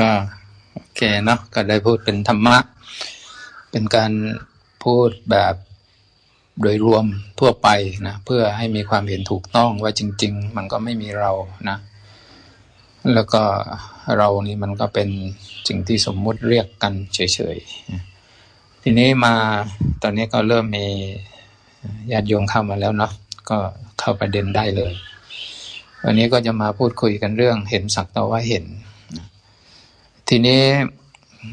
ก็โอเคเนาะก็ได้พูดเป็นธรรมะ เป็นการพูดแบบโดยรวมทั่วไปนะเพื่อให้มีความเห็นถูกต้องว่าจริง ๆ มันก็ไม่มีเรานะ แล้วก็เรานี่มันก็เป็นสิ่งที่สมมุติเรียกกันเฉยๆ ทีนี้มาตอนนี้ก็เริ่มมีญาติโยมเข้ามาแล้วเนาะก็เข้าประเด็นได้เลย วันนี้ก็จะมาพูดคุยกันเรื่องเห็นสักแต่ว่าเห็น ทีนี้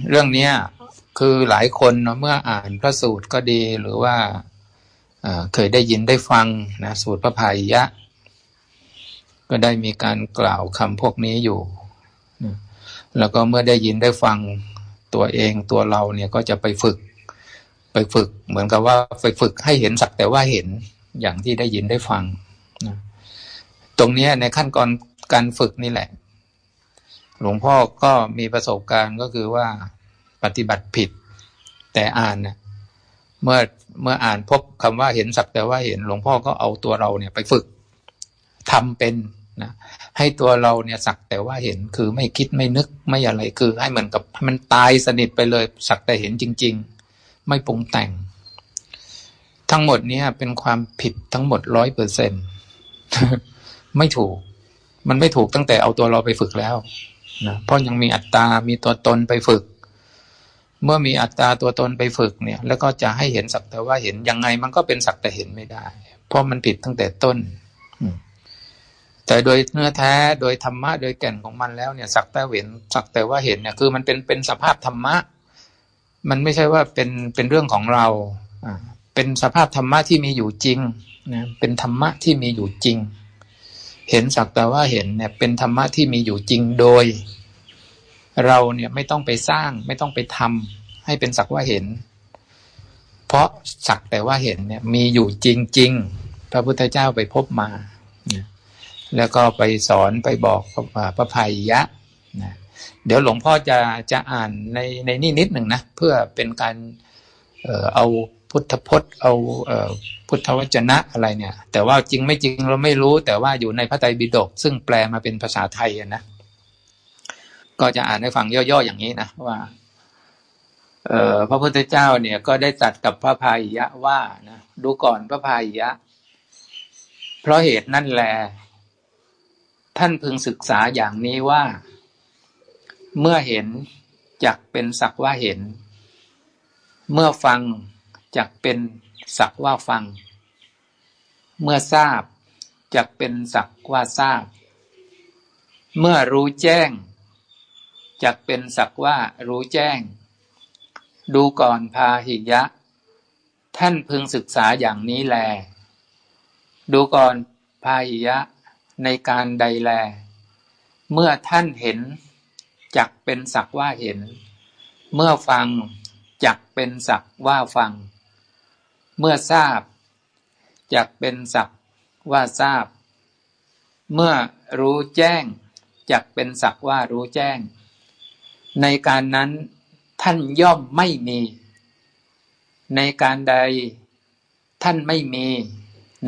เรื่องนี้คือหลายคนเมื่ออ่านพระสูตรก็ดีหรือว่าเคยได้ยินได้ฟังนะสูตรพระพายยะ ก็ได้มีการกล่าวคำพวกนี้อยู่ แล้วก็เมื่อได้ยินได้ฟังตัวเองตัวเราเนี่ยก็จะไปฝึก ไปฝึก เหมือนกับว่าไปฝึกให้เห็นสักแต่ว่าเห็นอย่างที่ได้ยินได้ฟังนะตรงนี้ในขั้นตอนการฝึกนี่แหละ หลวงพ่อก็มีประสบการณ์ก็คือว่าปฏิบัติผิด แต่อ่านนะเมื่อเมื่ออ่านพบคำว่าเห็นสักแต่ว่าเห็นหลวงพ่อก็เอาตัวเราเนี่ยไปฝึกทำเป็นนะให้ตัวเราเนี่ยสักแต่ว่าเห็นคือไม่คิดไม่นึกไม่อะไรคือ ให้เหมือนกับมันตายสนิทไปเลย สักแต่เห็นจริง ๆ ไม่ปรุงแต่ง ทั้งหมดเนี้เป็นความผิดทั้งหมดร้อยเปอร์เซ็นไม่ถูก มันไม่ถูกตั้งแต่เอาตัวเราไปฝึกแล้ว นะเพราะยังมีอัตตา มีตัวตนไปฝึก เมื่อมีอัตตาตัวตนไปฝึกเนี่ย แล้วก็จะให้เห็นสักแต่ว่าเห็นยังไงมันก็เป็นสักแต่เห็นไม่ได้ เพราะมันผิดตั้งแต่ต้น แต่โดยเนื้อแท้โดยธรรมะโดยแก่นของมันแล้วเนี่ยสักแต่เห็นสักแต่ว่าเห็นเนี่ยคือมันเป็นเป็นสภาพธรรมะ มันไม่ใช่ว่าเป็นเป็นเรื่องของเราเป็นสภาพธรรมะที่มีอยู่จริงนะเป็นธรรมะที่มีอยู่จริง เห็นสักแต่ว่าเห็นเนี่ยเป็นธรรมะที่มีอยู่จริงโดย เราเนี่ยไม่ต้องไปสร้าง ไม่ต้องไปทำให้เป็นสักว่าเห็น เพราะสักแต่ว่าเห็นเนี่ยมีอยู่จริง ๆ พระพุทธเจ้าไปพบมา แล้วก็ไปสอนไปบอกพระภัยยะนะเดี๋ยวหลวงพ่อจะจะอ่านในในนี่นิดหนึ่งนะ เพื่อเป็นการเออเอา พุทธพจน์เอาเอพุทธวจนะอะไรเนี่ย แต่ว่าจริงไม่จริงเราไม่รู้ แต่ว่าอยู่ในพระไตรปิฎกซึ่งแปลมาเป็นภาษาไทยนะก็จะอ่านให้ฟังย่อๆอย่างนี้นะว่าเออพระพุทธเจ้าเนี่ยก็ได้ตัดกับพระพายยะว่านะดูก่อนพระพายยะ เพราะเหตุนั่นแหลท่านพึงศึกษาอย่างนี้ว่า เมื่อเห็นจักเป็นสักว่าเห็น เมื่อฟัง จักเป็นสักว่าฟัง เมื่อทราบจักเป็นสักว่าทราบ เมื่อรู้แจ้งจักเป็นสักว่ารู้แจ้ง ดูก่อนพาหิยะ ท่านพึงศึกษาอย่างนี้แล ดูก่อนพาหิยะในการใดแล เมื่อท่านเห็นจักเป็นสักว่าเห็น เมื่อฟังจักเป็นสักว่าฟัง เมื่อทราบจักเป็นสักว่าทราบ เมื่อรู้แจ้งจักเป็นสักว่ารู้แจ้ง ในการนั้นท่านย่อมไม่มี ในการใด ท่านไม่มี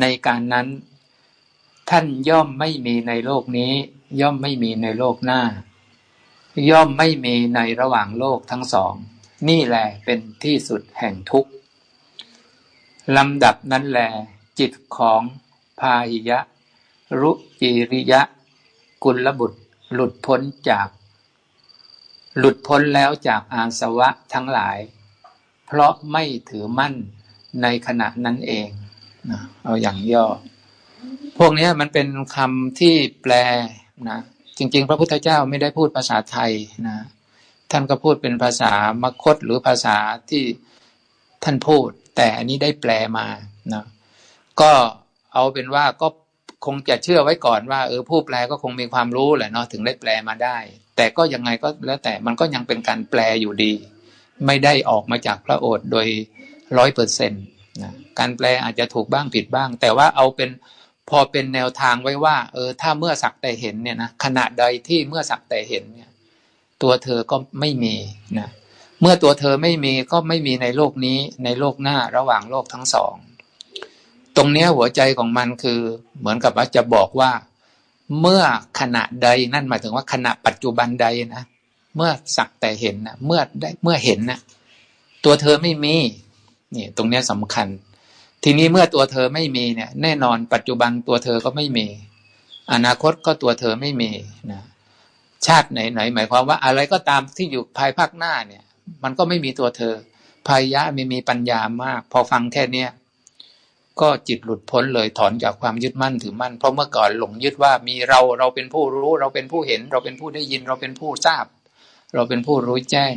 ในการนั้น ท่านย่อมไม่มีในโลกนี้ ย่อมไม่มีในโลกหน้า ย่อมไม่มีในระหว่างโลกทั้งสอง นี่แหละเป็นที่สุดแห่งทุกข์ ลำดับนั้นแล จิตของพาหิยะ รุจิริยะ กุลบุตร หลุดพ้นจาก หลุดพ้นแล้วจากอาสวะทั้งหลาย เพราะไม่ถือมั่นในขณะนั้นเองนะเอาอย่างย่อ พวกนี้มันเป็นคำที่แปลนะจริง ๆ พระพุทธเจ้าไม่ได้พูดภาษาไทยนะท่านก็พูดเป็นภาษามคตหรือภาษาที่ ท่านพูด แต่อันนี้ได้แปลมานะก็เอาเป็นว่าก็คงจะเชื่อไว้ก่อนว่าเออผู้แปลก็คงมีความรู้แหละเนาะถึงได้แปลมาได้ แต่ก็ยังไงก็แล้วแต่มันก็ยังเป็นการแปลอยู่ดี ไม่ได้ออกมาจากพระโอษฐ์โดยร้อยเปอร์เซ็นต์นะการแปลอาจจะถูกบ้างผิดบ้าง แต่ว่าเอาเป็นพอเป็นแนวทางไว้ว่า เออ ถ้าเมื่อสักแต่เห็นเนี่ยนะขณะใดที่เมื่อสักแต่เห็นเนี่ย ตัวเธอก็ไม่มีนะ เมื่อตัวเธอไม่มีก็ไม่มีในโลกนี้ในโลกหน้าระหว่างโลกทั้งสอง ตรงนี้หัวใจของมันคือ เหมือนกับว่าจะบอกว่า เมื่อขณะใดนั่นหมายถึงว่าขณะปัจจุบันใดนะเมื่อสักแต่เห็นนะเมื่อได้เมื่อเห็นนะตัวเธอไม่มีนี่ตรงนี้สำคัญ ทีนี้เมื่อตัวเธอไม่มีเนี่ย แน่นอนปัจจุบันตัวเธอก็ไม่มี อนาคตก็ตัวเธอไม่มีนะชาติไหนไหนหมายความว่าอะไรก็ตามที่อยู่ภายภาคหน้าเนี่ย มันก็ไม่มีตัวเธอพายะไมีมีปัญญามาก พอฟังแค่เนี้ยก็จิตหลุดพ้นเลยถอนจากความยึดมั่นถือมั่น เพราะเมื่อก่อนหลงยึดว่ามีเราเราเป็นผู้รู้ เราเป็นผู้เห็น เราเป็นผู้ได้ยิน เราเป็นผู้ทราบ เราเป็นผู้รู้แจ้ง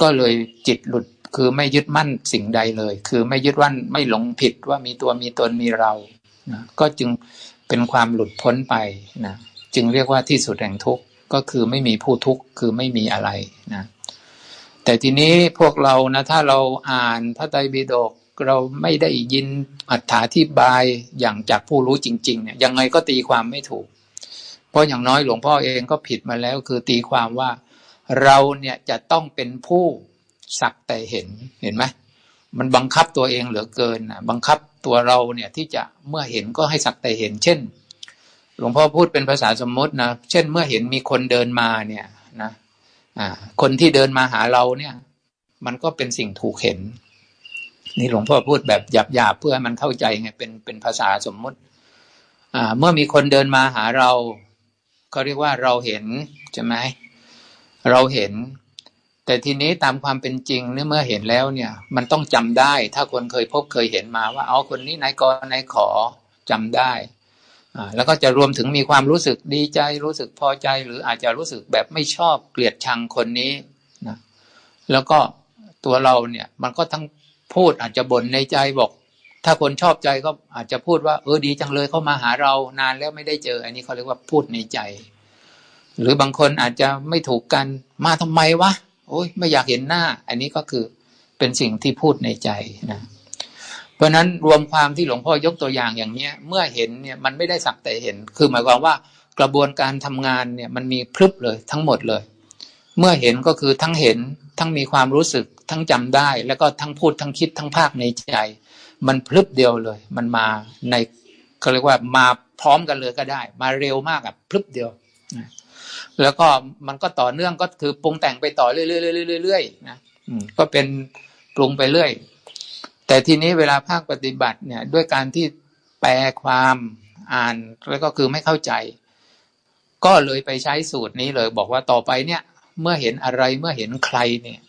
ก็เลยจิตหลุดคือไม่ยึดมั่นสิ่งใดเลย คือไม่ยึดว่าไม่หลงผิดว่ามีตัวมีตนมีเรานะก็จึงเป็นความหลุดพ้นไปนะจึงเรียกว่าที่สุดแห่งทุกข์ก็คือไม่มีผู้ทุกข์คือไม่มีอะไรนะ แต่ทีนี้พวกเรานะถ้าเราอ่านพระไตรปิฎกเราไม่ได้ยินอธิบายอย่างจากผู้รู้จริง ๆ เนี่ยยังไงก็ตีความไม่ถูก เพราะอย่างน้อยหลวงพ่อเองก็ผิดมาแล้ว คือตีความว่าเราเนี่ยจะต้องเป็นผู้สักแต่เห็นเห็นไหมมันบังคับตัวเองเหลือเกินนะบังคับตัวเราเนี่ยที่จะเมื่อเห็นก็ให้สักแต่เห็น เช่น หลวงพ่อพูดเป็นภาษาสมมตินะเช่น เมื่อเห็นมีคนเดินมาเนี่ย คนที่เดินมาหาเราเนี่ย มันก็เป็นสิ่งถูกเห็น นี่หลวงพ่อพูดแบบหยาบๆเพื่อให้มันเข้าใจไงเป็นเป็นภาษาสมมติ อ่า เมื่อมีคนเดินมาหาเราเขาเรียกว่าเราเห็นใช่ไหมเราเห็น แต่ทีนี้ตามความเป็นจริงเนี่ยเมื่อเห็นแล้วเนี่ย มันต้องจำได้ ถ้าคนเคยพบเคยเห็นมาว่า เอาคนนี้นายกนายขอจำได้ แล้วก็จะรวมถึงมีความรู้สึกดีใจรู้สึกพอใจ หรืออาจจะรู้สึกแบบไม่ชอบเกลียดชังคนนี้นะแล้วก็ตัวเราเนี่ย มันก็ทั้งพูดอาจจะบ่นในใจบอก ถ้าคนชอบใจก็อาจจะพูดว่า เออดีจังเลยเข้ามาหาเรานานแล้วไม่ได้เจอ อันนี้เขาเรียกว่าพูดในใจ หรือบางคนอาจจะไม่ถูกกันมาทำไมวะโอ้ยไม่อยากเห็นหน้า อันนี้ก็คือเป็นสิ่งที่พูดในใจนะ เพราะนั้นรวมความที่หลวงพ่อยกตัวอย่างอย่างเนี้ย เมื่อเห็นเนี่ยมันไม่ได้สักแต่เห็น คือหมายความว่ากระบวนการทำงานเนี่ยมันมีพรึบเลยทั้งหมดเลย เมื่อเห็นก็คือทั้งเห็นทั้งมีความรู้สึกทั้งจำได้ แล้วก็ทั้งพูดทั้งคิดทั้งภาคในใจ มันพลึบเดียวเลย มันมาในเขาเรียกว่ามาพร้อมกันเลยก็ได้ มาเร็วมากอะพลึบเดียวแล้วก็มันก็ต่อเนื่องก็คือปรุงแต่งไปต่อเรื่อยๆๆๆนะก็เป็นปรุงไปเรื่อย แต่ทีนี้เวลาภาคปฏิบัติเนี่ยด้วยการที่แปลความอ่านแล้วก็คือไม่เข้าใจ ก็เลยไปใช้สูตรนี้เลย บอกว่าต่อไปเนี่ย เมื่อเห็นอะไรเมื่อเห็นใครเนี่ย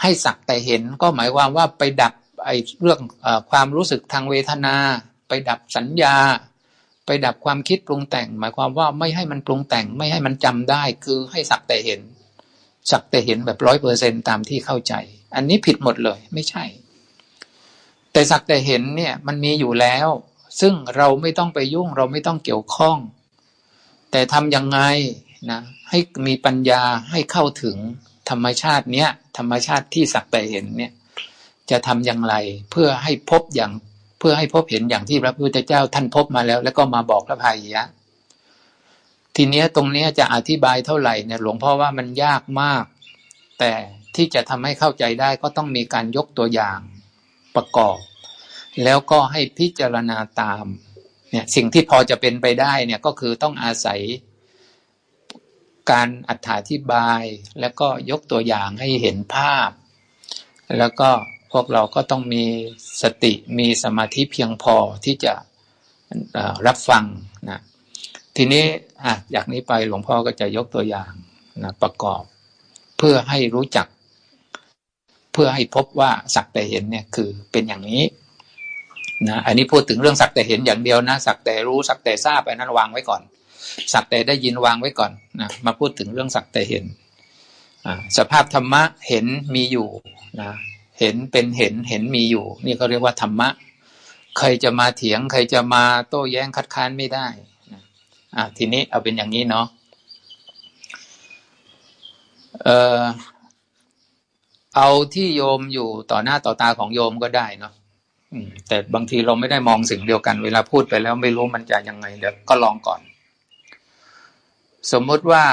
ให้สักแต่เห็นก็หมายความว่าไปดับไอ้เรื่องอความรู้สึกทางเวทนา ไปดับสัญญา ไปดับความคิดปรุงแต่ง หมายความว่าไม่ให้มันปรุงแต่ง ไม่ให้มันจำได้ คือให้สักแต่เห็น สักแต่เห็นแบบร้อยเปอร์เซ็นตามที่เข้าใจ อันนี้ผิดหมดเลย ไม่ใช่ แต่สักแต่เห็นเนี่ยมันมีอยู่แล้ว ซึ่งเราไม่ต้องไปยุ่งเราไม่ต้องเกี่ยวข้อง แต่ทำยังไงนะให้มีปัญญาให้เข้าถึงธรรมชาติเนี้ยธรรมชาติที่สักแต่เห็นเนี่ยจะทำอย่างไรเพื่อให้พบอย่างเพื่อให้พบเห็นอย่างที่พระพุทธเจ้าท่านพบมาแล้ว แล้วก็มาบอกพระพายยะ ทีเนี้ยตรงเนี้ยจะอธิบายเท่าไหร่เนี่ยหลวงพ่อว่ามันยากมาก แต่ที่จะทำให้เข้าใจได้ก็ต้องมีการยกตัวอย่าง ประกอบ แล้วก็ให้พิจารณาตามเนี่ยสิ่งที่พอจะเป็นไปได้เนี่ยก็คือต้องอาศัยการอธิบาย แล้วก็ยกตัวอย่างให้เห็นภาพ แล้วก็พวกเราก็ต้องมีสติมีสมาธิเพียงพอที่จะรับฟังนะทีนี้อะจากนี้ไปหลวงพ่อก็จะยกตัวอย่างนะประกอบ เพื่อให้รู้จัก เพื่อให้พบว่าสักแต่เห็นเนี่ยคือเป็นอย่างนี้นะอันนี้พูดถึงเรื่องสักแต่เห็นอย่างเดียวนะ สักแต่รู้สักแต่ทราบไปนั้นวางไว้ก่อน สักแต่ได้ยินวางไว้ก่อนนะมาพูดถึงเรื่องสักแต่เห็นสภาพธรรมะเห็นมีอยู่นะเห็นเป็นเห็นเห็นมีอยู่ นี่เขาเรียกว่าธรรมะ ใครจะมาเถียง ใครจะมาโต้แย้งคัดค้านไม่ได้นะอ่าทีนี้เอาเป็นอย่างนี้เนาะเอ่อ เอาที่โยมอยู่ต่อหน้าต่อตาของโยมก็ได้เนาะแต่บางทีเราไม่ได้มองสิ่งเดียวกัน เวลาพูดไปแล้วไม่รู้มันจะยังไงเดี๋ยวก็ลองก่อน สมมติว่า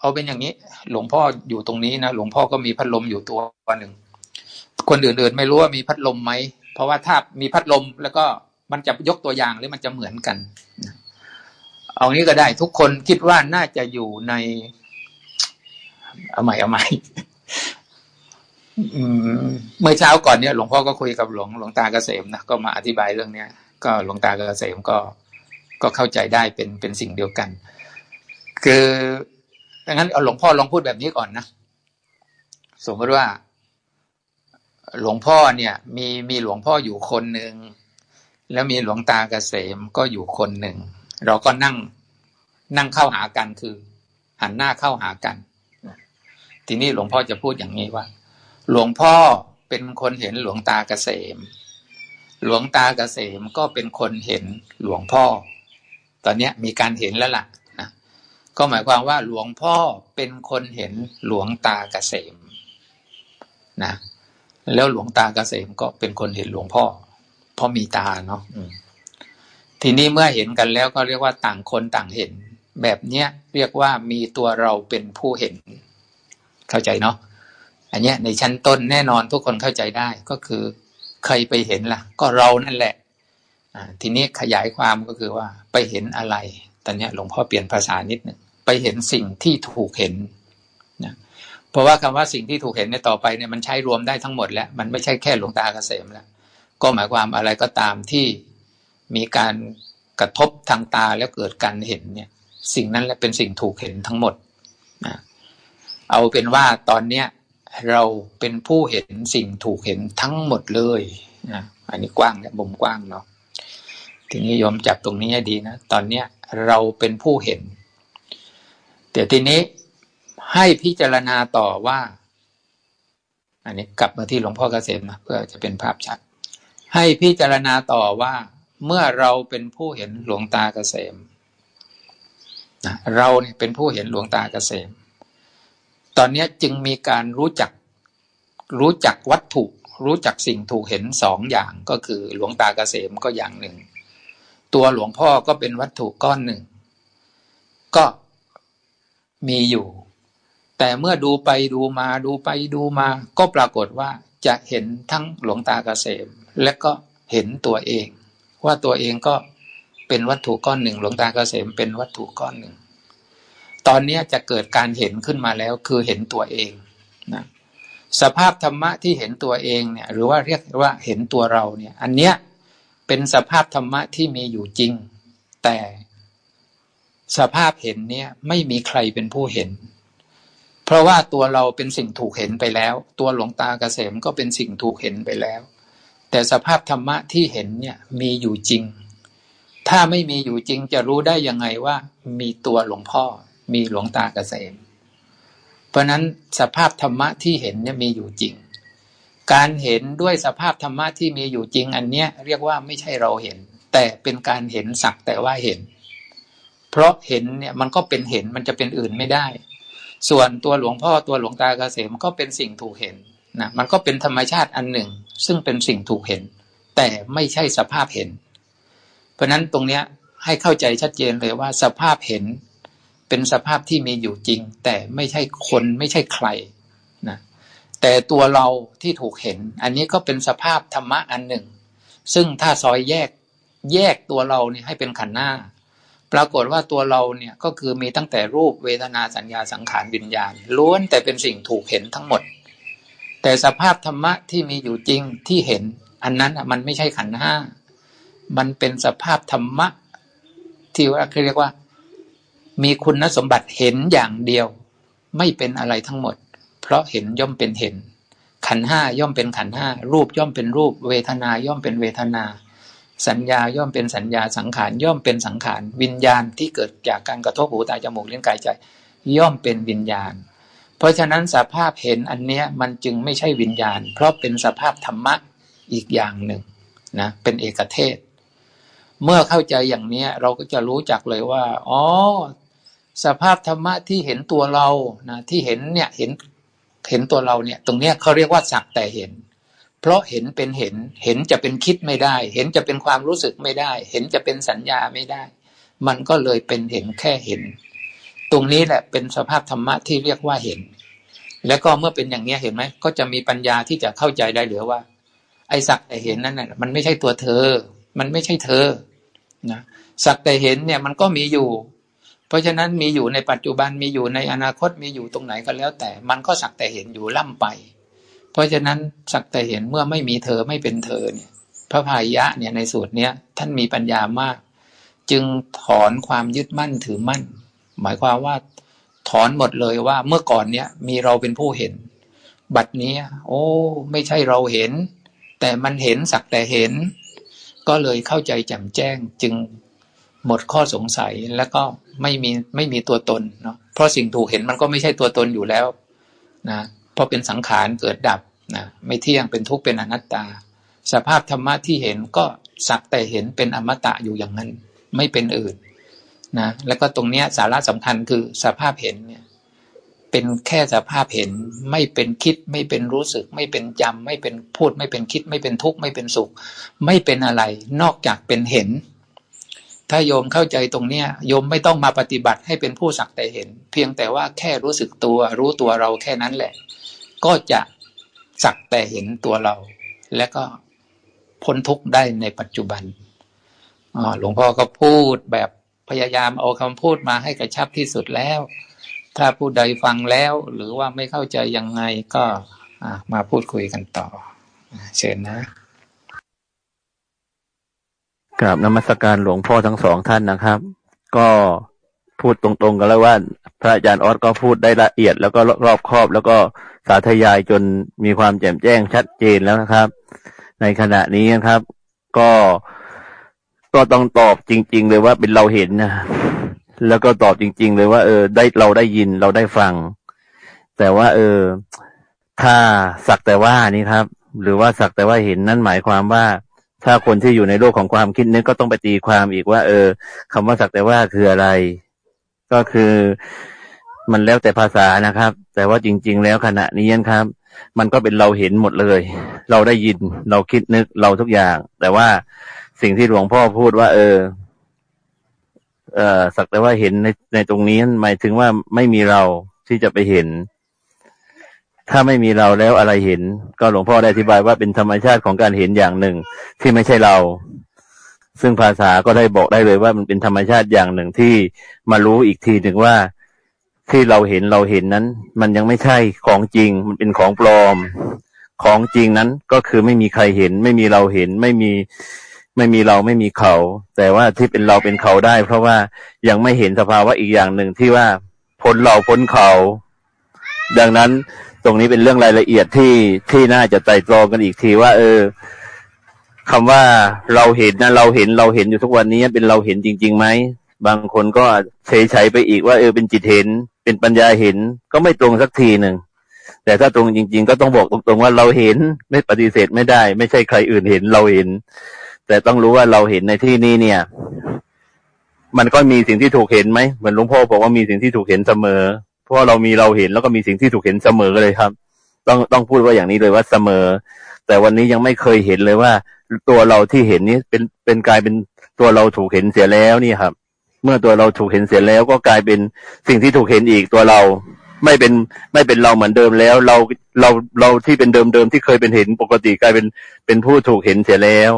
เอาเป็นอย่างนี้ หลวงพ่ออยู่ตรงนี้นะหลวงพ่อก็มีพัดลมอยู่ตัวหนึ่งคนอื่นๆไม่รู้ว่ามีพัดลมไหมเพราะว่าถ้ามีพัดลมแล้วก็มันจะยกตัวอย่างหรือมันจะเหมือนกัน เอางี้ก็ได้ทุกคนคิดว่าน่าจะอยู่ใน เอาใหม่เอาใหม่ เมื่อเช้าก่อนเนี่ยหลวงพ่อก็คุยกับหลวงหลวงตาเกษมนะก็มาอธิบายเรื่องเนี้ย ก็หลวงตาเกษมก็ก็เข้าใจได้เป็นเป็นสิ่งเดียวกัน คือดังนั้นเอาหลวงพ่อลองพูดแบบนี้ก่อนนะสมมติว่า หลวงพ่อเนี่ย มีมีหลวงพ่ออยู่คนหนึ่งแล้วมีหลวงตาเกษมก็อยู่คนหนึ่งเราก็นั่งนั่งเข้าหากันคือ หันหน้าเข้าหากัน ทีนี้หลวงพ่อจะพูดอย่างนี้ว่า หลวงพ่อเป็นคนเห็นหลวงตาเกษม หลวงตาเกษมก็เป็นคนเห็นหลวงพ่อ ตอนนี้มีการเห็นแล้วล่ะนะก็หมายความว่าหลวงพ่อเป็นคนเห็นหลวงตาเกษมนะแล้วหลวงตาเกษมก็เป็นคนเห็นหลวงพ่อ เพราะมีตาเนาะทีนี้เมื่อเห็นกันแล้วก็เรียกว่าต่างคนต่างเห็น แบบเนี้ยเรียกว่ามีตัวเราเป็นผู้เห็น เข้าใจเนาะ อันเนี้ยในชั้นต้นแน่นอนทุกคนเข้าใจได้ก็คือใครไปเห็นล่ะ ก็เรานั่นแหละทีนี้ขยายความก็คือว่าไปเห็นอะไร ตอนนี้หลวงพ่อเปลี่ยนภาษานิดหนึ่งไปเห็นสิ่งที่ถูกเห็นนะเพราะว่าคำว่าสิ่งที่ถูกเห็นในต่อไปเนี่ยมันใช้รวมได้ทั้งหมดแล้ว มันไม่ใช่แค่หลวงตาเกษมแล้ว ก็หมายความอะไรก็ตามที่มีการกระทบทางตาแล้วเกิดการเห็นเนี่ย สิ่งนั้นแหละเป็นสิ่งถูกเห็นทั้งหมดนะเอาเป็นว่าตอนเนี้ย เราเป็นผู้เห็นสิ่งถูกเห็นทั้งหมดเลยนะอันนี้กว้างเนี่ยมุมกว้างเนาะทีนี้ยอมจับตรงนี้ให้ดีนะ ตอนเนี้ยเราเป็นผู้เห็นเดี๋ยวทีนี้ให้พิจารณาต่อว่า อันนี้กลับมาที่หลวงพ่อเกษมนะเพื่อจะเป็นภาพชัด ให้พิจารณาต่อว่า เมื่อเราเป็นผู้เห็นหลวงตาเกษมนะเราเนี่ยเป็นผู้เห็นหลวงตาเกษม ตอนนี้จึงมีการรู้จักรู้จักวัตถุ รู้จักสิ่งถูกเห็นสองอย่างก็คือหลวงตาเกษมก็อย่างหนึ่ง ตัวหลวงพ่อก็เป็นวัตถุก้อนหนึ่ง ก็มีอยู่ แต่เมื่อดูไปดูมาดูไปดูมา ก็ปรากฏว่าจะเห็นทั้งหลวงตาเกษม และก็เห็นตัวเอง ว่าตัวเองก็เป็นวัตถุก้อนหนึ่ง หลวงตาเกษมเป็นวัตถุก้อนหนึ่ง ตอนนี้จะเกิดการเห็นขึ้นมาแล้วคือเห็นตัวเองนะสภาพธรรมะที่เห็นตัวเองเนี่ย หรือว่าเรียกว่าเห็นตัวเราเนี่ย อันเนี้ยเป็นสภาพธรรมะที่มีอยู่จริง แต่สภาพเห็นเนี่ยไม่มีใครเป็นผู้เห็น เพราะว่าตัวเราเป็นสิ่งถูกเห็นไปแล้ว ตัวหลวงตาเกษมก็เป็นสิ่งถูกเห็นไปแล้ว แต่สภาพธรรมะที่เห็นเนี่ยมีอยู่จริง ถ้าไม่มีอยู่จริงจะรู้ได้ยังไงว่า มีตัวหลวงพ่อ มีหลวงตาเกษม เพราะนั้นสภาพธรรมะที่เห็นเนี่ยมีอยู่จริง การเห็นด้วยสภาพธรรมะที่มีอยู่จริง อันเนี้ยเรียกว่าไม่ใช่เราเห็น แต่เป็นการเห็นสักแต่ว่าเห็น เพราะเห็นเนี่ยมันก็เป็นเห็นมันจะเป็นอื่นไม่ได้ ส่วนตัวหลวงพ่อตัวหลวงตาเกษมก็เป็นสิ่งถูกเห็นนะมันก็เป็นธรรมชาติอันหนึ่ง ซึ่งเป็นสิ่งถูกเห็น แต่ไม่ใช่สภาพเห็น เพราะนั้นตรงเนี้ยให้เข้าใจชัดเจนเลยว่าสภาพเห็น เป็นสภาพที่มีอยู่จริง แต่ไม่ใช่คนไม่ใช่ใครนะแต่ตัวเราที่ถูกเห็น อันนี้ก็เป็นสภาพธรรมะอันหนึ่ง ซึ่งถ้าซอยแยกแยกตัวเราเนี่ยให้เป็นขันหน้า ปรากฏว่าตัวเราเนี่ยก็คือมีตั้งแต่รูปเวทนาสัญญาสังขารวิญญาณ ล้วนแต่เป็นสิ่งถูกเห็นทั้งหมด แต่สภาพธรรมะที่มีอยู่จริงที่เห็น อันนั้นมันไม่ใช่ขันห้ามันเป็นสภาพธรรมะที่ว่าเรียกว่า มีคุณสมบัติเห็นอย่างเดียว ไม่เป็นอะไรทั้งหมด เพราะเห็นย่อมเป็นเห็น ขันห้าย่อมเป็นขันห้ารูปย่อมเป็นรูป เวทนาย่อมเป็นเวทนา สัญญาย่อมเป็นสัญญาสังขารย่อมเป็นสังขารวิญญาณที่เกิดจากการกระทบหูตาจมูกลิ้นกายใจ ย่อมเป็นวิญญาณ เพราะฉะนั้นสภาพเห็นอันเนี้ยมันจึงไม่ใช่วิญญาณ เพราะเป็นสภาพธรรมะอีกอย่างหนึ่งนะเป็นเอกเทศ เมื่อเข้าใจอย่างเนี้ยเราก็จะรู้จักเลยว่า อ๋อ สภาพธรรมะที่เห็นตัวเรานะที่เห็นเนี่ยเห็นเห็นตัวเราเนี่ย ตรงเนี้ยเขาเรียกว่าสักแต่เห็น เพราะเห็นเป็นเห็น เห็นจะเป็นคิดไม่ได้ เห็นจะเป็นความรู้สึกไม่ได้ เห็นจะเป็นสัญญาไม่ได้ มันก็เลยเป็นเห็นแค่เห็น ตรงนี้แหละเป็นสภาพธรรมะที่เรียกว่าเห็น แล้วก็เมื่อเป็นอย่างนี้เห็นไหมก็จะมีปัญญาที่จะเข้าใจได้เหลือว่า ไอ้สักแต่เห็นนั่นน่ะมันไม่ใช่ตัวเธอ มันไม่ใช่เธอนะสักแต่เห็นเนี่ยมันก็มีอยู่ เพราะฉะนั้นมีอยู่ในปัจจุบันมีอยู่ในอนาคตมีอยู่ตรงไหนก็แล้ว แต่มันก็สักแต่เห็นอยู่ล่ำไป เพราะฉะนั้นสักแต่เห็นเมื่อไม่มีเธอไม่เป็นเธอเนี่ย พระพายะเนี่ยในสูตรเนี้ยท่านมีปัญญามาก จึงถอนความยึดมั่นถือมั่น หมายความว่าถอนหมดเลยว่าเมื่อก่อนเนี้ยมีเราเป็นผู้เห็น บัดนี้ โอ้ ไม่ใช่เราเห็น แต่มันเห็นสักแต่เห็น ก็เลยเข้าใจแจ่มแจ้งจึง หมดข้อสงสัยแล้วก็ไม่มีไม่มีตัวตนเนาะเพราะสิ่งถูกเห็นมันก็ไม่ใช่ตัวตนอยู่แล้วนะเพราะเป็นสังขารเกิดดับนะไม่เที่ยงเป็นทุกข์เป็นอนัตตา สภาพธรรมะที่เห็นก็สักแต่เห็นเป็นอมตะอยู่อย่างนั้น ไม่เป็นอื่นนะแล้วก็ตรงเนี้ยสาระสำคัญคือสภาพเห็นเนี่ยเป็นแค่สภาพเห็นไม่เป็นคิดไม่เป็นรู้สึก ไม่เป็นจำไม่เป็นพูด ไม่เป็นคิด ไม่เป็นทุกข์ไม่เป็นสุข ไม่เป็นอะไร นอกจากเป็นเห็น ถ้าโยมเข้าใจตรงเนี้ยโยมไม่ต้องมาปฏิบัติให้เป็นผู้สักแต่เห็น เพียงแต่ว่าแค่รู้สึกตัว รู้ตัวเราแค่นั้นแหละ ก็จะสักแต่เห็นตัวเรา และก็พ้นทุกข์ได้ในปัจจุบันหลวงพ่อก็พูดแบบพยายามเอาคำพูดมาให้กระชับที่สุดแล้ว ถ้าผู้ใดฟังแล้ว หรือว่าไม่เข้าใจยังไงก็มาพูดคุยกันต่อ เชิญนะ กราบนมัสการหลวงพ่อทั้งสองท่านนะครับ ก็พูดตรงๆกันแล้วว่า พระอาจารย์ออสก็พูดได้ละเอียด แล้วก็รอบครอบ แล้วก็สาธยายจนมีความแจ่มแจ้งชัดเจนแล้วนะครับ ในขณะนี้นะครับ ก็ก็ต้องตอบจริง ๆ เลยว่าเป็นเราเห็นนะแล้วก็ตอบจริง ๆ เลยว่า เออ ได้เราได้ยินเราได้ฟัง แต่ว่า เออ ถ้าสักแต่ว่านี่ครับ หรือว่าสักแต่ว่าเห็นนั่นหมายความว่า ถ้าคนที่อยู่ในโลกของความคิดนึกก็ต้องไปตีความอีกว่า เออคำว่าสักแต่ว่าคืออะไร ก็คือมันแล้วแต่ภาษานะครับ แต่ว่าจริง ๆ แล้วขณะนี้ครับ มันก็เป็นเราเห็นหมดเลย เราได้ยินเราคิดนึกเราทุกอย่าง แต่ว่าสิ่งที่หลวงพ่อพูดว่า เออ เออสักแต่ว่าเห็นในในตรงนี้หมายถึงว่าไม่มีเราที่จะไปเห็น ถ้าไม่มีเราแล้วอะไรเห็น ก็หลวงพ่อได้อธิบายว่าเป็นธรรมชาติของการเห็นอย่างหนึ่ง ที่ไม่ใช่เรา ซึ่งภาษาก็ได้บอกได้เลยว่ามันเป็นธรรมชาติอย่างหนึ่งที่มารู้อีกทีหนึ่งว่าที่เราเห็นเราเห็นนั้น มันยังไม่ใช่ของจริง มันเป็นของปลอม ของจริงนั้นก็คือไม่มีใครเห็น ไม่มีเราเห็นไม่มีไม่มีเราไม่มีเขา แต่ว่าที่เป็นเราเป็นเขาได้ เพราะว่ายังไม่เห็นสภาวะอีกอย่างหนึ่งที่ว่าพ้นเราพ้นเขา ดังนั้น ตรงนี้เป็นเรื่องรายละเอียดที่ที่น่าจะไต่ตรองกันอีกทีว่า เออคำว่าเราเห็นนะเราเห็นเราเห็นอยู่ทุกวันนี้เป็นเราเห็นจริงๆไหมบางคนก็เฉยๆไปอีกว่าเออเป็นจิตเห็น เป็นปัญญาเห็นก็ไม่ตรงสักทีหนึ่งแต่ถ้าตรงจริง ๆ ก็ต้องบอกตรงๆว่าเราเห็นไม่ปฏิเสธไม่ได้ ไม่ใช่ใครอื่นเห็นเราเห็น แต่ต้องรู้ว่าเราเห็นในที่นี้เนี่ย มันก็มีสิ่งที่ถูกเห็นไหมเหมือนหลวงพ่อบอกว่ามีสิ่งที่ถูกเห็นเสมอ ราะเรามีเราเห็นแล้วก็มีสิ่งที่ถูกเห็นเสมอเลยครับ ต้องต้องพูดว่าอย่างนี้เลยว่าเสมอ แต่วันนี้ยังไม่เคยเห็นเลยว่า ตัวเราที่เห็นนี้เป็นเป็นกลายเป็นตัวเราถูกเห็นเสียแล้วนี่ครับ เมื่อตัวเราถูกเห็นเสียแล้วก็กลายเป็นสิ่งที่ถูกเห็นอีกตัวเราไม่เป็นไม่เป็นเราเหมือนเดิมแล้ว เราเราเราที่เป็นเดิมเดิมที่เคยเป็นเห็นปกติกลายเป็นเป็นผู้ถูกเห็นเสียแล้ว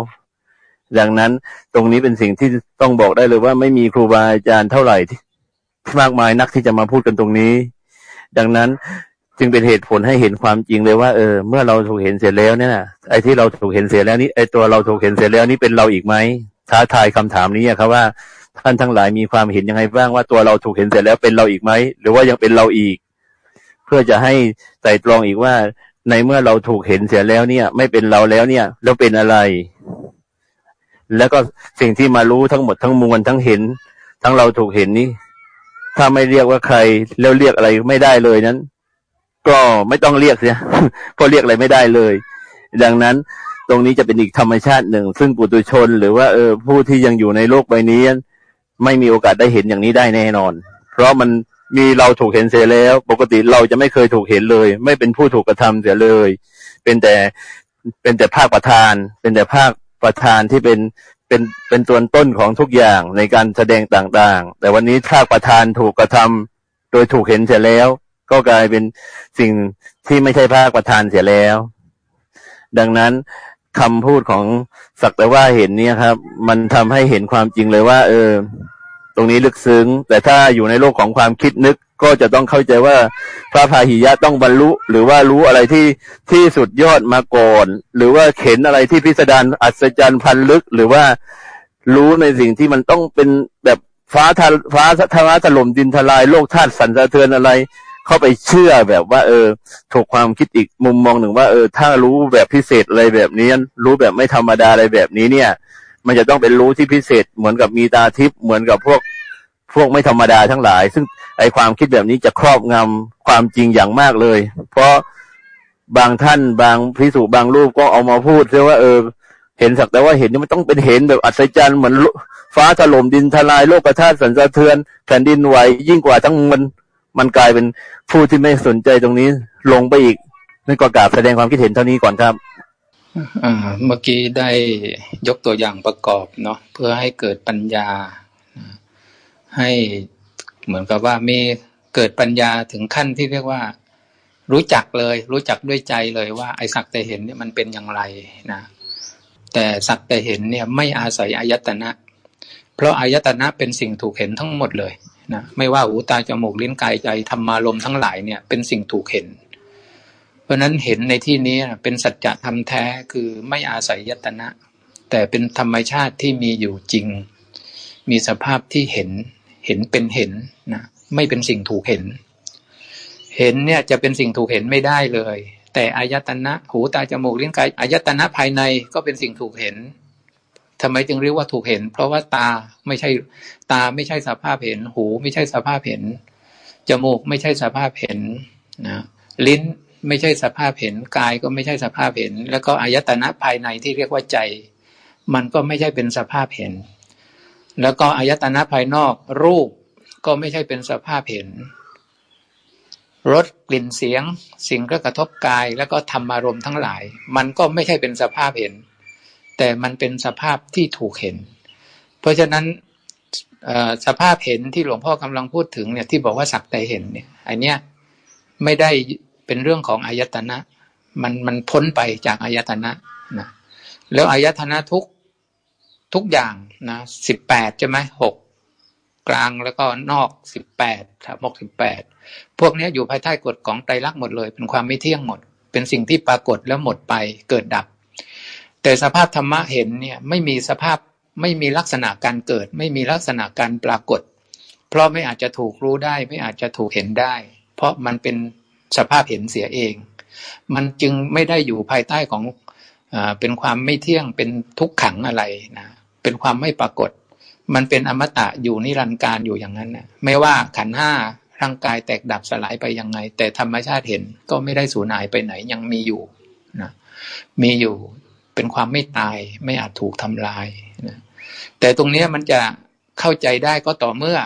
ดังนั้นตรงนี้เป็นสิ่งที่ต้องบอกได้เลยว่าไม่มีครูบาอาจารย์เท่าไหร่ที่ มากมายนักที่จะมาพูดกันตรงนี้ ดังนั้นจึงเป็นเหตุผลให้เห็นความจริงเลยว่าเออเมื่อเราถูกเห็นเสร็จแล้วเนี่ยไอ้ที่เราถูกเห็นเสร็จแล้วนี่ไอ้ตัวเราถูกเห็นเสร็จแล้วนี่เป็นเราอีกไหมท้าทายคำถามนี้ครับว่าท่านทั้งหลายมีความเห็นยังไงบ้างว่าตัวเราถูกเห็นเสร็จแล้วเป็นเราอีกไหมหรือว่ายังเป็นเราอีก เพื่อจะให้ไต่ตรองอีกว่าในเมื่อเราถูกเห็นเสียแล้วเนี่ย ไม่เป็นเราแล้วเนี่ย แล้วเป็นอะไร แล้วก็สิ่งที่มารู้ทั้งหมดทั้งมวลทั้งเห็น ทั้งเราถูกเห็นนี้ ถ้าไม่เรียกว่าใคร แล้วเรียกอะไรไม่ได้เลยนั้น ก็ไม่ต้องเรียกเสียเพราะเรียกอะไรไม่ได้เลย ดังนั้นตรงนี้จะเป็นอีกธรรมชาติหนึ่ง ซึ่งปุถุชน หรือว่าเออผู้ที่ยังอยู่ในโลกใบนี้ ไม่มีโอกาสได้เห็นอย่างนี้ได้แน่นอน เพราะมันมีเราถูกเห็นเสียแล้ว ปกติเราจะไม่เคยถูกเห็นเลย ไม่เป็นผู้ถูกกระทำเสียเลย เป็นแต่เป็นแต่ภาคประธาน เป็นแต่ภาคประธานที่เป็น เป็นเป็นตัวต้นของทุกอย่างในการแสดงต่างๆ แต่วันนี้ถ้าประธานถูกกระทำโดยถูกเห็นเสียแล้ว ก็กลายเป็นสิ่งที่ไม่ใช่ภาคประธานเสียแล้ว ดังนั้นคำพูดของสักแต่ว่าเห็นเนี่ยครับ มันทำให้เห็นความจริงเลยว่า เออ ตรงนี้ลึกซึ้ง แต่ถ้าอยู่ในโลกของความคิดนึกก็จะต้องเข้าใจว่าพระพาหิยะต้องบรรลุ หรือว่ารู้อะไรที่ที่สุดยอดมาก่อน หรือว่าเข็นอะไรที่พิสดารอัศจรรย์พันลึก หรือว่ารู้ในสิ่งที่มันต้องเป็นแบบฟ้าทฟ้าทาถล่มดินทลายโลกธาตุสั่นสะเทือนอะไร เข้าไปเชื่อแบบว่า เออ ถูกความคิดอีกมุมมองหนึ่งว่าเออ ถ้ารู้แบบพิเศษอะไรแบบนี้ รู้แบบไม่ธรรมดาอะไรแบบนี้เนี่ย มันจะต้องเป็นรู้ที่พิเศษ เหมือนกับมีตาทิพย์เหมือนกับพวกพวกไม่ธรรมดาทั้งหลาย ซึ่งไอความคิดแบบนี้จะครอบงำความจริงอย่างมากเลย เพราะบางท่านบางพิสูจบางรูปก็เอามาพูดเชื่อว่าเออ เห็นสักแต่ว่าเห็นนี่มันต้องเป็นเห็นแบบอัศจรรย์เหมือนฟ้าถล่มดินทลายโลกประทาสั่นสะเทือนแผ่นดินไหวยิ่งกว่าทั้งมันมันกลายเป็นผู้ที่ไม่สนใจตรงนี้ลงไปอีกนั่นก็กราบแสดงความคิดเห็นเท่านี้ก่อนครับ เมื่อกี้ได้ยกตัวอย่างประกอบเนาะเพื่อให้เกิดปัญญา ให้เหมือนกับว่ามีเกิดปัญญาถึงขั้นที่เรียกว่า รู้จักเลย รู้จักด้วยใจเลยว่า ไอ้สักแต่เห็นเนี่ยมันเป็นอย่างไรนะแต่สักแต่เห็นเนี่ยไม่อาศัยอายตนะ เพราะอายตนะเป็นสิ่งถูกเห็นทั้งหมดเลยนะไม่ว่าหูตาจมูกลิ้นกายใจธรรมารมทั้งหลายเนี่ยเป็นสิ่งถูกเห็น เพราะนั้นเห็นในที่นี้เป็นสัจธรรมแท้คือไม่อาศัยยตนะ แต่เป็นธรรมชาติที่มีอยู่จริง มีสภาพที่เห็น เห็นเป็นเห็นนะไม่เป็นสิ่งถูกเห็น เห็นเนี่ยจะเป็นสิ่งถูกเห็นไม่ได้เลย แต่อายตนะหูตาจมูกลิ้นกายอายตนะภายในก็เป็นสิ่งถูกเห็นทำไมจึงเรียกว่าถูกเห็น เพราะว่าตาไม่ใช่ตาไม่ใช่สภาพเห็น หู ไม่ใช่สภาพเห็นจมูกไม่ใช่สภาพเห็นนะลิ้น ไม่ใช่สภาพเห็นกายก็ไม่ใช่สภาพเห็น แล้วก็อายตนะภายในที่เรียกว่าใจ มันก็ไม่ใช่เป็นสภาพเห็น แล้วก็อายตนะภายนอกรูปก็ไม่ใช่เป็นสภาพเห็นรสกลิ่นเสียง สิ่งกระทบกาย แล้วก็ธรรมารมณ์ทั้งหลาย มันก็ไม่ใช่เป็นสภาพเห็น แต่มันเป็นสภาพที่ถูกเห็น เพราะฉะนั้นสภาพเห็นที่หลวงพ่อกำลังพูดถึงเนี่ยที่บอกว่าสักแต่เห็นเนี่ยอันเนี้ยไม่ได้ เป็นเรื่องของอายตนะ มันมันพ้นไปจากอายตนะนะแล้วอายตนะทุกทุกอย่างนะสิบแปดใช่ไหมหกกลางแล้วก็นอกสิบแปดครับหกสิบแปดพวกนี้อยู่ภายใต้กฎของไตรลักษณ์หมดเลย เป็นความไม่เที่ยงหมด เป็นสิ่งที่ปรากฏแล้วหมดไปเกิดดับ แต่สภาพธรรมะเห็นเนี่ยไม่มีสภาพไม่มีลักษณะการเกิด ไม่มีลักษณะการปรากฏ เพราะไม่อาจจะถูกรู้ได้ ไม่อาจจะถูกเห็นได้ เพราะมันเป็น สภาพเห็นเสียเอง มันจึงไม่ได้อยู่ภายใต้ของอเป็นความไม่เที่ยงเป็นทุกขังอะไรนะเป็นความไม่ปรากฏ มันเป็นอมตะอยู่นิรันดร์การอยู่อย่างนั้นนะไม่ว่าขันห้าร่างกายแตกดับสลายไปยังไง แต่ธรรมชาติเห็นก็ไม่ได้สูญหายไปไหนยังมีอยู่นะมีอยู่เป็นความไม่ตายไม่อาจถูกทำลายนะแต่ตรงนี้มันจะเข้าใจได้ก็ต่อเมื่อ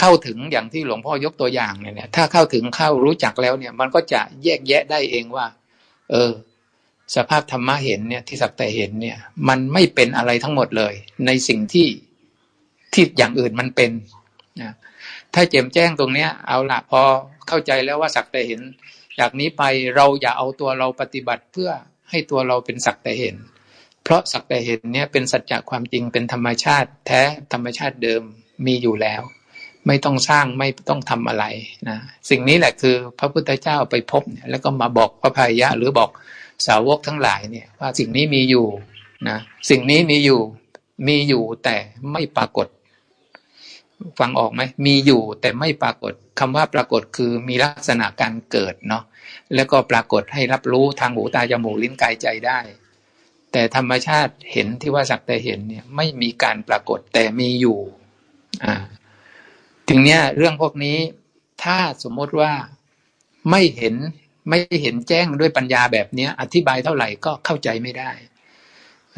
เข้าถึงอย่างที่หลวงพ่อยกตัวอย่างเนี่ยถ้าเข้าถึงเข้ารู้จักแล้วเนี่ย มันก็จะแยกแยะได้เองว่า เออ สภาพธรรมะเห็นเนี่ยที่สักแต่เห็นเนี่ย มันไม่เป็นอะไรทั้งหมดเลย ในสิ่งที่ที่อย่างอื่นมันเป็นนะถ้าเจมแจ้งตรงเนี้ย เอาละพอเข้าใจแล้วว่าสักแต่เห็นจากนี้ไปเราอย่าเอาตัวเราปฏิบัติเพื่อให้ตัวเราเป็นสักแต่เห็น เพราะสักแต่เห็นเนี้ยเป็นสัจจะความจริงเป็นธรรมชาติแท้ธรรมชาติเดิมมีอยู่แล้ว ไม่ต้องสร้างไม่ต้องทำอะไรนะสิ่งนี้แหละคือพระพุทธเจ้าไปพบเนี่ยแล้วก็มาบอกพระพายะหรือบอกสาวกทั้งหลายเนี่ยว่าสิ่งนี้มีอยู่นะสิ่งนี้มีอยู่มีอยู่แต่ไม่ปรากฏ ฟังออกไหมมีอยู่แต่ไม่ปรากฏคำว่าปรากฏคือมีลักษณะการเกิดเนาะแล้วก็ปรากฏให้รับรู้ทางหูตาจมูกลิ้นกายใจได้ แต่ธรรมชาติเห็นที่ว่าสักแต่เห็นเนี่ยไม่มีการปรากฏแต่มีอยู่อ่า ถึงเนี้ยเรื่องพวกนี้ถ้าสมมติว่าไม่เห็นไม่เห็นแจ้งด้วยปัญญาแบบเนี้ยอธิบายเท่าไหร่ก็เข้าใจไม่ได้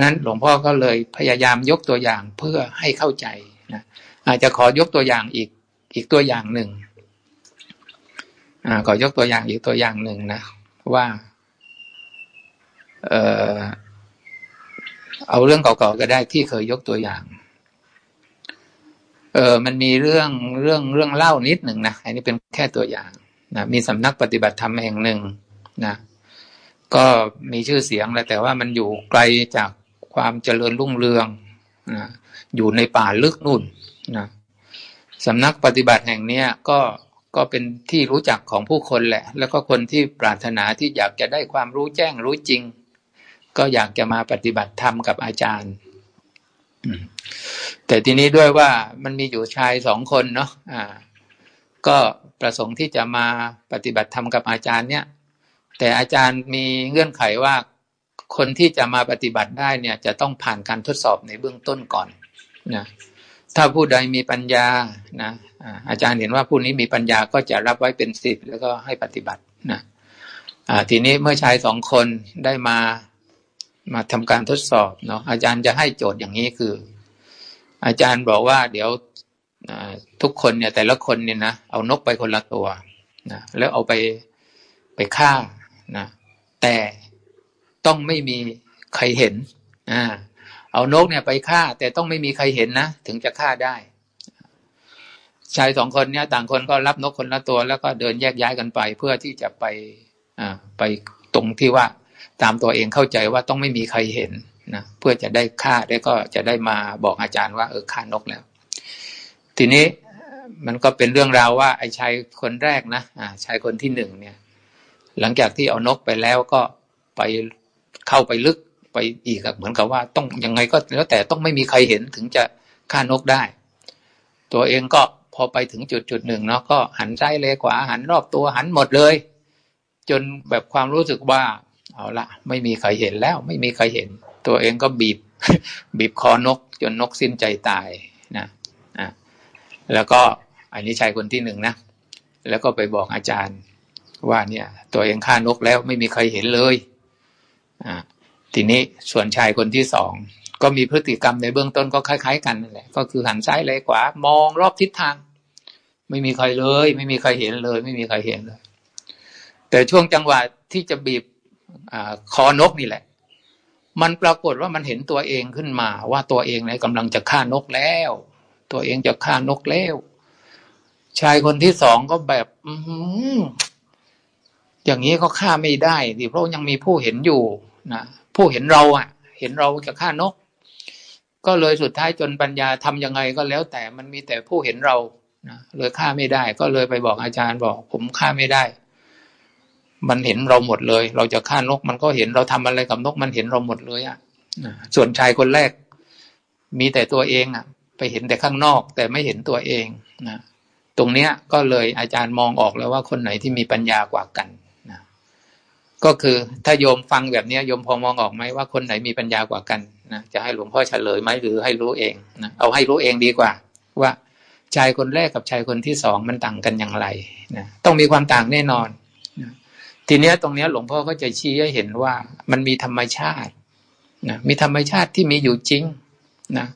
นั้นหลวงพ่อก็เลยพยายามยกตัวอย่างเพื่อให้เข้าใจนะอาจจะขอยกตัวอย่างอีกอีกตัวอย่างหนึ่งอขอยกตัวอย่างอีกตัวอย่างหนึ่งนะว่าเออเอาเรื่องเก่าๆก็ได้ที่เคยยกตัวอย่าง เออมันมีเรื่องเรื่องเรื่องเล่านิดหนึ่งนะอันนี้เป็นแค่ตัวอย่างนะมีสำนักปฏิบัติธรรมแห่งหนึ่งนะก็มีชื่อเสียงแหละแต่ว่ามันอยู่ไกลจากความเจริญรุ่งเรืองนะอยู่ในป่าลึกนู่นนะสำนักปฏิบัติแห่งเนี้ยก็ก็เป็นที่รู้จักของผู้คนแหละ แล้วก็คนที่ปรารถนาที่อยากจะได้ความรู้แจ้งรู้จริง ก็อยากจะมาปฏิบัติธรรมกับอาจารย์ แต่ทีนี้ด้วยว่ามันมีอยู่ชายสองคนเนาะอ่า ก็ประสงค์ที่จะมาปฏิบัติธรรมกับอาจารย์เนี่ย แต่อาจารย์มีเงื่อนไขว่าคนที่จะมาปฏิบัติได้เนี่ย จะต้องผ่านการทดสอบในเบื้องต้นก่อนนะถ้าผู้ใดมีปัญญานะอาจารย์เห็นว่าผู้นี้มีปัญญาก็จะรับไว้เป็นสิทธิ์แล้วก็ให้ปฏิบัตินะทีนี้เมื่อชายสองคนได้มา มาทำการทดสอบเนาะอาจารย์จะให้โจทย์อย่างนี้คือ อาจารย์บอกว่าเดี๋ยวทุกคนเนี่ย แต่ละคนเนี่ยนะเอานกไปคนละตัวนะแล้วเอาไปไปฆ่านะแต่ต้องไม่มีใครเห็นอ่าเอานกเนี่ยไปฆ่า แต่ต้องไม่มีใครเห็นนะ ถึงจะฆ่าได้ ชายสองคนเนี่ย ต่างคนก็รับนกคนละตัว แล้วก็เดินแยกย้ายกันไป เพื่อที่จะไปอ่าไปตรงที่ว่า ตามตัวเองเข้าใจว่าต้องไม่มีใครเห็นนะเพื่อจะได้ฆ่าแล้วก็จะได้มาบอกอาจารย์ว่าเออฆ่านกแล้ว ทีนี้มันก็เป็นเรื่องราวว่า ไอ้ชายคนแรกนะอ่าชายคนที่หนึ่งเนี่ย หลังจากที่เอานกไปแล้วก็ไปเข้าไปลึกไปอีกเหมือนกับว่าต้องยังไงก็แล้วแต่ต้องไม่มีใครเห็นถึงจะฆ่านกได้ ตัวเองก็พอไปถึงจุดจุดหนึ่งเนาะก็หันซ้ายเลยขวาหันรอบตัวหันหมดเลย จนแบบความรู้สึกว่า เอาละไม่มีใครเห็นแล้ว ไม่มีใครเห็น ตัวเองก็บีบ บีบคอนก จนนกสิ้นใจตายนะอะแล้วก็อันนี้ชายคนที่หนึ่งนะแล้วก็ไปบอกอาจารย์ ว่าเนี่ย ตัวเองฆ่านกแล้วไม่มีใครเห็นเลยอ่าทีนี้ส่วนชายคนที่สองก็มีพฤติกรรมในเบื้องต้นก็คล้าย ๆ กันนั่นแหละก็คือหันซ้ายเลยขวามองรอบทิศทาง ไม่มีใครเลย ไม่มีใครเห็นเลย ไม่มีใครเห็นเลย แต่ช่วงจังหวะที่จะบีบ คอนกนี่แหละ มันปรากฏว่ามันเห็นตัวเองขึ้นมา ว่าตัวเองเนี่ยกำลังจะฆ่านกแล้ว ตัวเองจะฆ่านกแล้ว ชายคนที่สองก็แบบ อือย่างนี้ก็ฆ่าไม่ได้ดิเพราะยังมีผู้เห็นอยู่นะผู้เห็นเราอะ เห็นเราจะฆ่านก ก็เลยสุดท้ายจนปัญญาทํำยังไงก็แล้วแต่มันมีแต่ผู้เห็นเรานะเลยฆ่าไม่ได้ ก็เลยไปบอกอาจารย์บอก ผมฆ่าไม่ได้ มันเห็นเราหมดเลย เราจะฆ่านกมันก็เห็นเราทำอะไรกับนกมันเห็นเราหมดเลยอะส่วนชายคนแรก มีแต่ตัวเองอะ ไปเห็นแต่ข้างนอก แต่ไม่เห็นตัวเองนะตรงเนี้ยก็เลยอาจารย์มองออกแล้วว่าคนไหนที่มีปัญญากว่ากันนะก็คือถ้าโยมฟังแบบนี้โยมพอมองออกไหมว่าคนไหนมีปัญญากว่ากันนะจะให้หลวงพ่อเฉลยไหมหรือให้รู้เองนะเอาให้รู้เองดีกว่า ว่าชายคนแรกกับชายคนที่สองมันต่างกันอย่างไรนะต้องมีความต่างแน่นอน ทีเนี้ยตรงเนี้ยหลวงพ่อก็จะชี้ให้เห็นว่ามันมีธรรมชาตินะมีธรรมชาติที่มีอยู่จริงนะ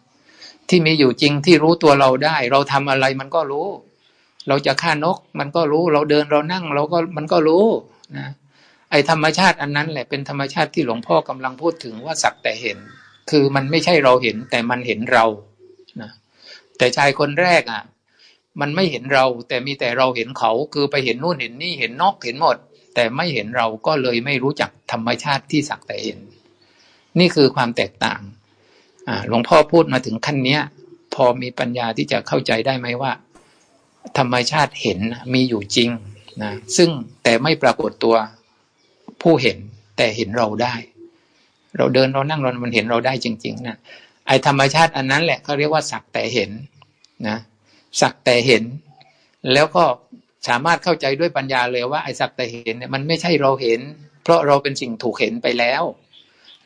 ที่มีอยู่จริงที่รู้ตัวเราได้ เราทำอะไรมันก็รู้ เราจะฆ่านก มันก็รู้ เราเดินเรานั่ง เราก็มันก็รู้นะไอธรรมชาติอันนั้นแหละเป็นธรรมชาติที่หลวงพ่อกำลังพูดถึงว่าสักแต่เห็น คือมันไม่ใช่เราเห็นแต่มันเห็นเรานะแต่ชายคนแรกอะ มันไม่เห็นเรา แต่มีแต่เราเห็นเขาคือไปเห็นนู่นเห็นนี่เห็นนอกเห็นหมด แต่ไม่เห็นเราก็เลยไม่รู้จักธรรมชาติที่สักแต่เห็น นี่คือความแตกต่างหลวงพ่อพูดมาถึงขั้นเนี้ย พอมีปัญญาที่จะเข้าใจได้ไหมว่า ธรรมชาติเห็นมีอยู่จริงนะซึ่งแต่ไม่ปรากฏตัวผู้เห็นแต่เห็นเราได้ เราเดินเรานั่งเรามันเห็นเราได้จริง ๆนะไอธรรมชาติอันนั้นแหละเขาเรียกว่าสักแต่เห็นนะสักแต่เห็น แล้วก็ สามารถเข้าใจด้วยปัญญาเลยว่าไอ้สักแต่เห็นเนี่ยมันไม่ใช่เราเห็น เพราะเราเป็นสิ่งถูกเห็นไปแล้ว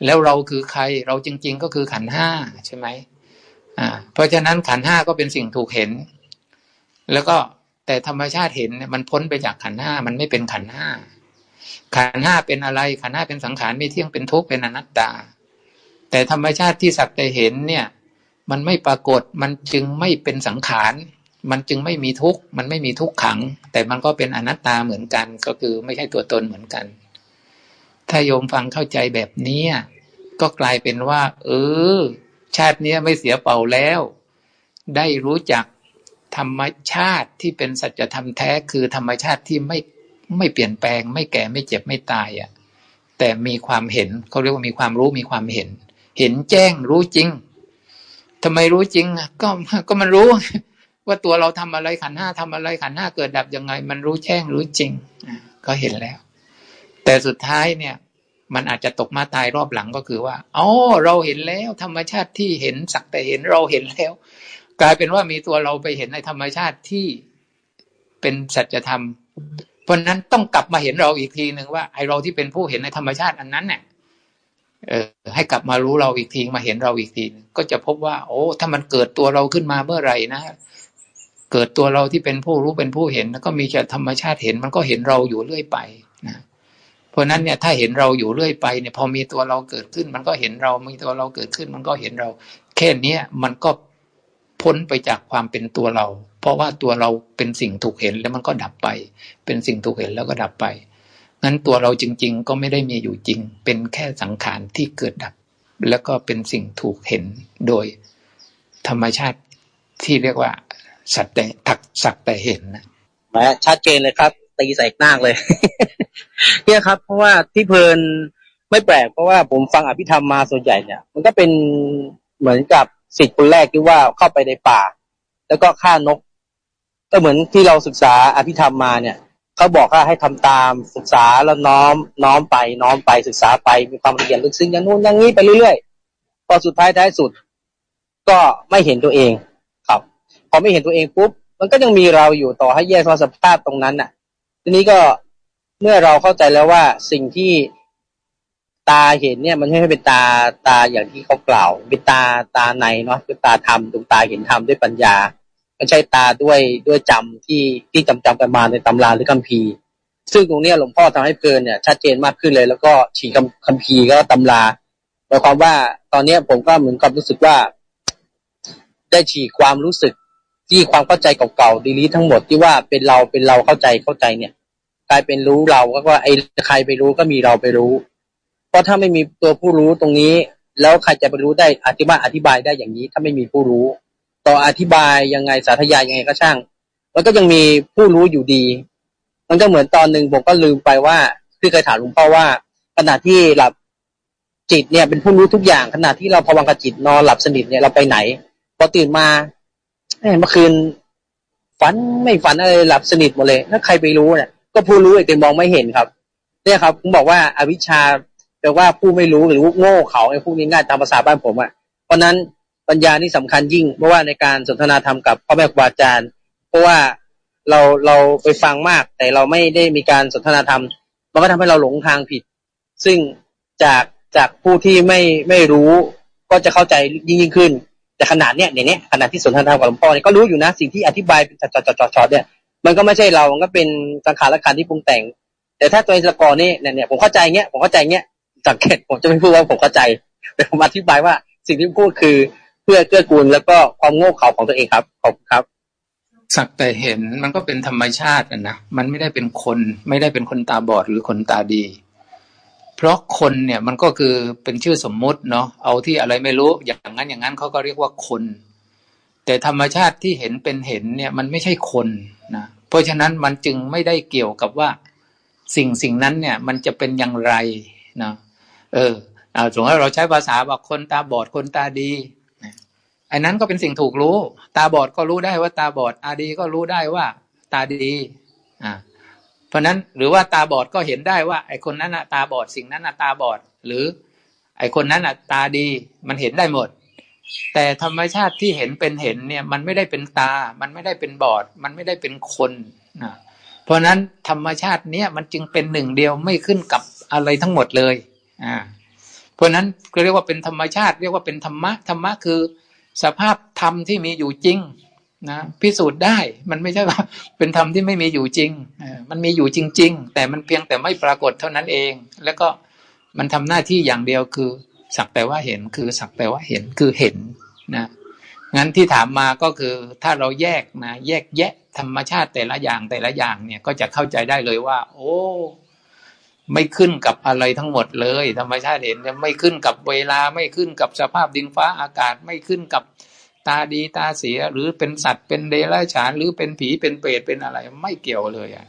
แล้วเราคือใครเราจริง ๆ ก็คือขันห้าใช่ไหมอ่า เพราะฉะนั้นขันห้าก็เป็นสิ่งถูกเห็น แล้วก็แต่ธรรมชาติเห็นเนี่ยมันพ้นไปจากขันห้ามันไม่เป็นขันห้าขันห้าเป็นอะไรขันห้าเป็นสังขารไม่เที่ยงเป็นทุกข์เป็นอนัตตา แต่ธรรมชาติที่สักแต่เห็นเนี่ย มันไม่ปรากฏมันจึงไม่เป็นสังขาร มันจึงไม่มีทุกข์ มันไม่มีทุกขัง แต่มันก็เป็นอนัตตาเหมือนกัน ก็คือไม่ใช่ตัวตนเหมือนกัน ถ้าโยมฟังเข้าใจแบบนี้ก็กลายเป็นว่า เออ ชาตินี้ไม่เสียเป่าแล้ว ได้รู้จักธรรมชาติที่เป็นสัจธรรมแท้คือธรรมชาติที่ไม่ไม่เปลี่ยนแปลง ไม่แก่ไม่เจ็บไม่ตายอะ่ะ แต่มีความเห็นเขาเรียกว่ามีความรู้มีความเห็น เห็นแจ้งรู้จริงทำไมรู้จริงก็ก็มันรู้ ว่าตัวเราทำอะไรขันห้าทำอะไรขันห้าเกิดดับยังไง มันรู้แจ้งรู้จริงก็เห็นแล้ว แต่สุดท้ายเนี่ย มันอาจจะตกมาตายรอบหลังก็คือว่าอ๋อเราเห็นแล้ว ธรรมชาติที่เห็นสักแต่เห็นเราเห็นแล้ว กลายเป็นว่ามีตัวเราไปเห็นในธรรมชาติที่เป็นสัจธรรม เพราะนั้นต้องกลับมาเห็นเราอีกทีหนึ่งว่าไอเราที่เป็นผู้เห็นในธรรมชาติอันนั้นเนี่ยเออให้กลับมารู้เราอีกทีมาเห็นเราอีกที ก็จะพบว่า โอ้ ถ้ามันเกิดตัวเราขึ้นมาเมื่อไหร่นะ เกิดตัวเราที่เป็นผู้รู้เป็นผู้เห็น แล้วก็มีแต่ธรรมชาติเห็นมันก็เห็นเราอยู่เรื่อยไปนะเพราะนั้นเนี่ยถ้าเห็นเราอยู่เรื่อยไปเนี่ยพอมีตัวเราเกิดขึ้น มันก็เห็นเรา มีตัวเราเกิดขึ้น มันก็เห็นเรา แค่เนี้ยมันก็พ้นไปจากความเป็นตัวเรา เพราะว่าตัวเราเป็นสิ่งถูกเห็นแล้วมันก็ดับไป เป็นสิ่งถูกเห็นแล้วก็ดับไปงั้นตัวเราจริง ๆ ก็ไม่ได้มีอยู่จริง เป็นแค่สังขารที่เกิดดับ แล้วก็เป็นสิ่งถูกเห็นโดยธรรมชาติที่เรียกว่า สัตแต่ทักสักแต่เห็นนะแมชัดเจนเลยครับ ตีใส่หน้าเลย เนี่ยครับ เพราะว่าที่เพลินไม่แปลกเพราะว่าผมฟังอภิธรรมมาส่วนใหญ่เนี่ย มันก็เป็นเหมือนกับสิทธิ์คนแรกที่ว่าเข้าไปในป่า แล้วก็ฆ่านก ก็เหมือนที่เราศึกษาอภิธรรมมาเนี่ยเขาบอกว่าให้ทำตามศึกษาแล้วน้อมน้อมไปน้อมไปศึกษาไปมีความละเอียดลึกซึ้งอย่างนู้นอย่างนี้ไปเรื่อยๆพอสุดท้ายท้ายสุด ก็ไม่เห็นตัวเอง อไม่เห็นตัวเองปุ๊บมันก็ยังมีเราอยู่ต่อให้แยกสภาพตรงนั้นน่ะ ทีนี้ก็เมื่อเราเข้าใจแล้วว่าสิ่งที่ตาเห็นเนี่ยมันไม่ใช่เป็นตาตาอย่างที่เขากล่าว เป็นตาตาในเนาะเป็นตาธรรมดวงตาเห็นธรรมด้วยปัญญาไม่ใช่ตาด้วยด้วยจำที่ที่จำจำกันมาในตำราหรือคัมภีร์ซึ่งตรงนี้หลวงพ่อทำให้เพลินเนี่ยชัดเจนมากขึ้นเลย แล้วก็ฉีกคัมภีร์ก็ตำราหมายความว่าตอนนี้ผมก็เหมือนกับรู้สึกว่า ได้ฉีกความรู้สึก ที่ความเข้าใจเก่าๆดีลีทั้งหมดที่ว่าเป็นเราเป็นเราเข้าใจเข้าใจเนี่ย กลายเป็นรู้เราก็ว่าไอ้ใครไปรู้ก็มีเราไปรู้ เพราะถ้าไม่มีตัวผู้รู้ตรงนี้ แล้วใครจะไปรู้ได้อธิบายอธิบายได้อย่างนี้ ถ้าไม่มีผู้รู้ ต่ออธิบายยังไงสาธยายยังไงก็ช่างแล้วก็ยังมีผู้รู้อยู่ดี มันก็เหมือนตอนหนึ่งผมก็ลืมไปว่าที่เคยถามหลวงพ่อว่าขณะที่หลับจิตเนี่ยเป็นผู้รู้ทุกอย่างขณะที่เราพวังกับจิตนอนหลับสนิทเนี่ยเราไปไหนพอตื่นมา เมื่อคืนฝันไม่ฝันอะไรหลับสนิทหมดเลยถ้าใครไปรู้เนี่ยก็ผู้รู้แต่มองไม่เห็นครับเนี่ยครับผมบอกว่าอาวิชชาแปลว่าผู้ไม่รู้หรือโง่เขาไอ้พวกนี้ง่ายตามภาษาบ้านผมอะ่ะ เพราะนั้นปัญญานี่สำคัญยิ่งเพราะว่าในการสนทนาธรรมกับพ่อแม่ครูอาจารย์ เพราะว่าเราเราไปฟังมาก แต่เราไม่ได้มีการสนทนาธรรม มันก็ทำให้เราหลงทางผิด ซึ่งจากจากผู้ที่ไม่ไม่รู้ก็จะเข้าใจยิ่งยิ่งขึ้น แต่ขนาดเนี้ยเนี่ยขนาดที่สนทนาธรรมกับหลวงพ่อเนี่ยก็รู้อยู่นะสิ่งที่อธิบายเป็นจอดจอดจอดเนี่ยมันก็ไม่ใช่เรา มันก็เป็นสังขารละคันที่ปรุงแต่ง แต่ถ้าตัวเองละกอนี่เนี่ยผมเข้าใจเงี้ยผมเข้าใจเงี้ยสังเกตผมจะไม่พูดว่าผมเข้าใจแต่ผมอธิบายว่าสิ่งที่พูดคือเพื่อเกื้อกูลแล้วก็ความโง่เขลาของตัวเองครับขอบคุณครับสักแต่เห็นมันก็เป็นธรรมชาตินะมันไม่ได้เป็นคน ไม่ได้เป็นคนตาบอดหรือคนตาดี เพราะคนเนี่ยมันก็คือเป็นชื่อสมมุติเนาะเอาที่อะไรไม่รู้อย่างนั้นอย่างนั้นเขาก็เรียกว่าคน แต่ธรรมชาติที่เห็นเป็นเห็นเนี่ยมันไม่ใช่คนนะเพราะฉะนั้นมันจึงไม่ได้เกี่ยวกับว่าสิ่งสิ่งนั้นเนี่ยมันจะเป็นอย่างไรนะเออเอาสมมติเราใช้ภาษาบอกคนตาบอดคนตาดีไอ้นั้นก็เป็นสิ่งถูกรู้ ตาบอดก็รู้ได้ว่าตาบอดอาดีก็รู้ได้ว่า ตาดีอ่า ราะนั้นหรือว่าตาบอดก็เห็นได้ว่า ไอคนนั้นน่ะตาบอดสิ่งนั้นน่ะตาบอด หรือ ไอคนนั้นน่ะตาดีมันเห็นได้หมด แต่ธรรมชาติที่เห็นเป็นเห็นเนี่ยมันไม่ได้เป็นตา มันไม่ได้เป็นบอด มันไม่ได้เป็นคนนะเพราะนั้นธรรมชาติเนี้ยมันจึงเป็นหนึ่งเดียวไม่ขึ้นกับอะไรทั้งหมดเลยอ่าเพราะนั้นก็เรียกว่าเป็นธรรมชาติ เรียกว่าเป็นธรรมะธรรมะคือ สภาพธรรมที่มีอยู่จริง นะพิสูจน์ได้มันไม่ใช่ว่าเป็นธรรมที่ไม่มีอยู่จริงมันมีอยู่จริง ๆ แต่มันเพียงแต่ไม่ปรากฏเท่านั้นเอง แล้วก็มันทำหน้าที่อย่างเดียวคือ สักแต่ว่าเห็นคือสักแต่ว่าเห็นคือเห็นนะงั้นที่ถามมาก็คือถ้าเราแยกนะแยกแยะธรรมชาติแต่ละอย่างแต่ละอย่างเนี่ยก็จะเข้าใจได้เลยว่า โอ้ไม่ขึ้นกับอะไรทั้งหมดเลยธรรมชาติเห็นไม่ขึ้นกับเวลาไม่ขึ้นกับสภาพดินฟ้าอากาศไม่ขึ้นกับ ตาดีตาเสียหรือเป็นสัตว์เป็นเดรัจฉาน หรือเป็นผีเป็นเปรตเป็นอะไร ไม่เกี่ยวเลยอะ